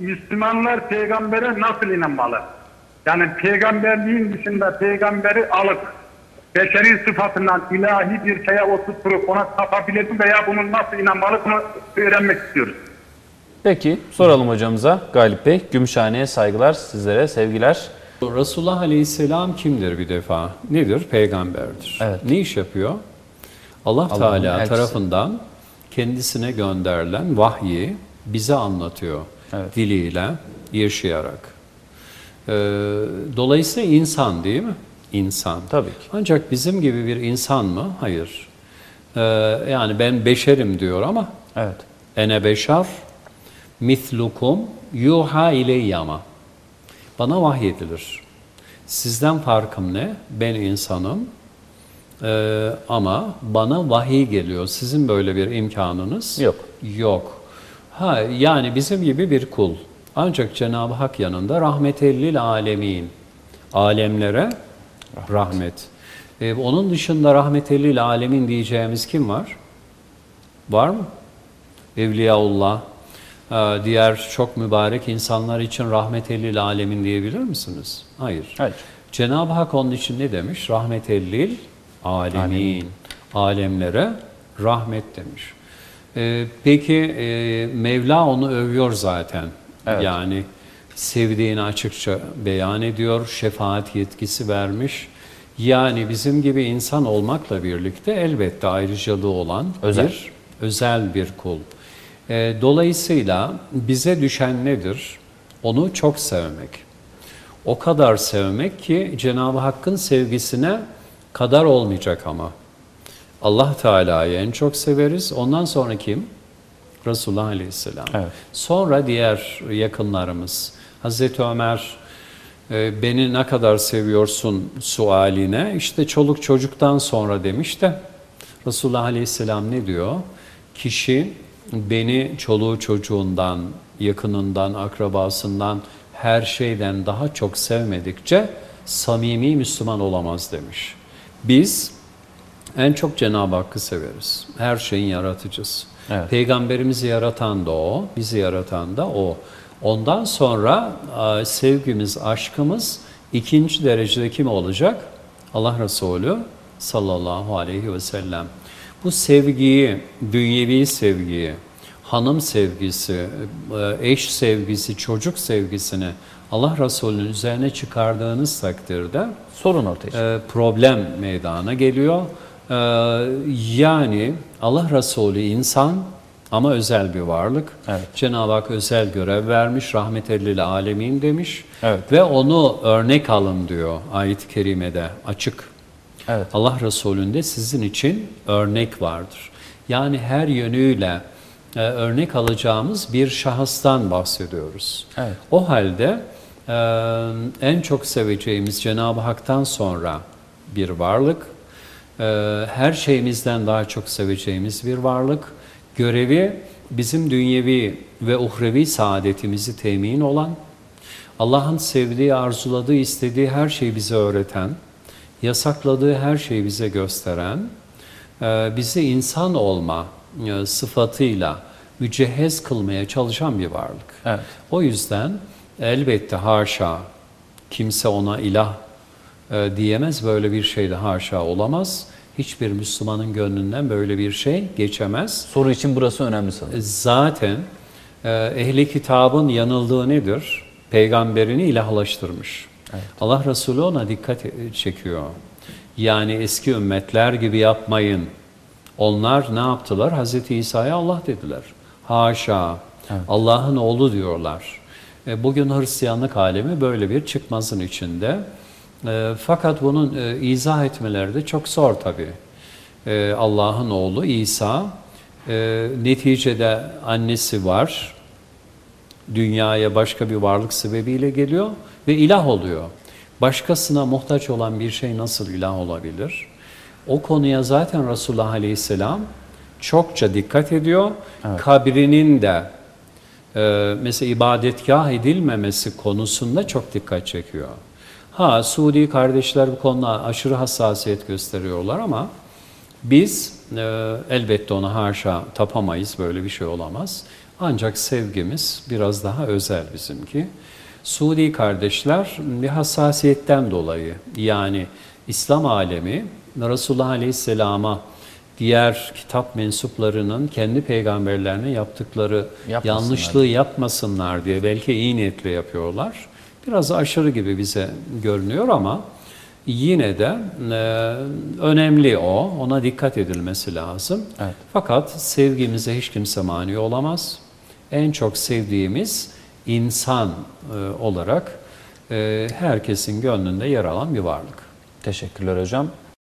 Müslümanlar peygambere nasıl inanmalı? Yani peygamberliğin dışında peygamberi alıp beşeri sıfatından ilahi bir şeye oturtup ona tapabilir mi veya bunun nasıl inanmalı bunu öğrenmek istiyoruz. Peki soralım hocamıza Galip Bey. Gümüşhane'ye saygılar, sizlere sevgiler. Resulullah Aleyhisselam kimdir bir defa? Nedir? Peygamberdir. Evet. Ne iş yapıyor? Allah Allah'ın Teala elçisi. tarafından kendisine gönderilen vahyi bize anlatıyor. Evet. Diliyle, yaşayarak. Ee, dolayısıyla insan değil mi? İnsan. Tabii ki. Ancak bizim gibi bir insan mı? Hayır. Ee, yani ben beşerim diyor ama Evet. ene beşer mislukum yuha ileyye ama. Bana vahyedilir. Sizden farkım ne? Ben insanım Ee, ama bana vahiy geliyor. Sizin böyle bir imkanınız Yok. Yok. Ha, yani bizim gibi bir kul. Ancak Cenab-ı Hak yanında rahmetellil alemin. Alemlere rahmet. Ee, onun dışında rahmetellil alemin diyeceğimiz kim var? Var mı? Evliyaullah, e, diğer çok mübarek insanlar için rahmetellil alemin diyebilir misiniz? Hayır. Hayır. Cenab-ı Hak onun için ne demiş? Rahmetellil alemin. Alemlere rahmet demiş. E, peki e, Mevla onu övüyor zaten. Evet. Yani sevdiğini açıkça beyan ediyor, şefaat yetkisi vermiş. Yani bizim gibi insan olmakla birlikte elbette ayrıcalığı olan Özel. bir özel bir kul. E, dolayısıyla bize düşen nedir? Onu çok sevmek. O kadar sevmek ki Cenab-ı Hakk'ın sevgisine kadar olmayacak ama. Allah Teala'yı en çok severiz. Ondan sonra kim? Resulullah Aleyhisselam. Evet. Sonra diğer yakınlarımız. Hazreti Ömer e, beni ne kadar seviyorsun sualine işte çoluk çocuktan sonra demiş de Resulullah Aleyhisselam ne diyor? Kişi beni çoluğu çocuğundan, yakınından, akrabasından, her şeyden daha çok sevmedikçe samimi Müslüman olamaz demiş. Biz en çok Cenab-ı Hakk'ı severiz. Her şeyin yaratıcısı. Evet. Peygamberimizi yaratan da O, bizi yaratan da O. Ondan sonra sevgimiz, aşkımız ikinci derecede kim olacak? Allah Resulü sallallahu aleyhi ve sellem. Bu sevgiyi, dünyevi sevgiyi, hanım sevgisi, e, eş sevgisi, çocuk sevgisini Allah Resulü'nün üzerine çıkardığınız takdirde Sorun ortaya çıkıyor. e, problem meydana geliyor. E, yani Allah Resulü insan ama özel bir varlık. Evet. Cenab-ı Hak özel görev vermiş, rahmetellil alemin demiş. Evet. Ve onu örnek alın diyor ayet-i kerimede açık. Evet. Allah Resulü'nde sizin için örnek vardır. Yani her yönüyle e, örnek alacağımız bir şahıstan bahsediyoruz. Evet. O halde e, en çok seveceğimiz Cenab-ı Hak'tan sonra bir varlık, her şeyimizden daha çok seveceğimiz bir varlık, görevi bizim dünyevi ve uhrevi saadetimizi temin olan, Allah'ın sevdiği, arzuladığı, istediği her şeyi bize öğreten, yasakladığı her şeyi bize gösteren, e, bizi insan olma e, sıfatıyla mücehhez kılmaya çalışan bir varlık. Evet. O yüzden elbette haşa kimse ona ilah e, diyemez. Böyle bir şey de haşa olamaz. Hiçbir Müslümanın gönlünden böyle bir şey geçemez. Soru için burası önemli sanırım. Zaten e, ehli kitabın yanıldığı nedir? Peygamberini ilahlaştırmış. Allah Resulü ona dikkat e- çekiyor. Yani eski ümmetler gibi yapmayın. Onlar ne yaptılar? Hazreti İsa'ya Allah dediler. Haşa. Allah'ın oğlu diyorlar. E, Bugün Hristiyanlık alemi böyle bir çıkmazın içinde. E, Fakat bunun e, izah etmeleri de çok zor tabii. E, Allah'ın oğlu İsa, e, neticede annesi var, dünyaya başka bir varlık sebebiyle geliyor ve ilah oluyor. Başkasına muhtaç olan bir şey nasıl ilah olabilir? O konuya zaten Resulullah Aleyhisselam çokça dikkat ediyor. Kabrinin de e, mesela ibadetgah edilmemesi konusunda çok dikkat çekiyor. Ha Suudi kardeşler bu konuda aşırı hassasiyet gösteriyorlar ama biz e, elbette ona haşa tapamayız, böyle bir şey olamaz. Ancak sevgimiz biraz daha özel bizimki. Suudi kardeşler bir hassasiyetten dolayı yani İslam alemi Resulullah Aleyhisselam'a diğer kitap mensuplarının kendi peygamberlerine yaptıkları yanlışlığı yapmasınlar diye belki iyi niyetle yapıyorlar. Biraz aşırı gibi bize görünüyor ama yine de e, önemli o. Ona dikkat edilmesi lazım. Evet. Fakat sevgimize hiç kimse mani olamaz. En çok sevdiğimiz insan e, olarak e, herkesin gönlünde yer alan bir varlık. Teşekkürler hocam.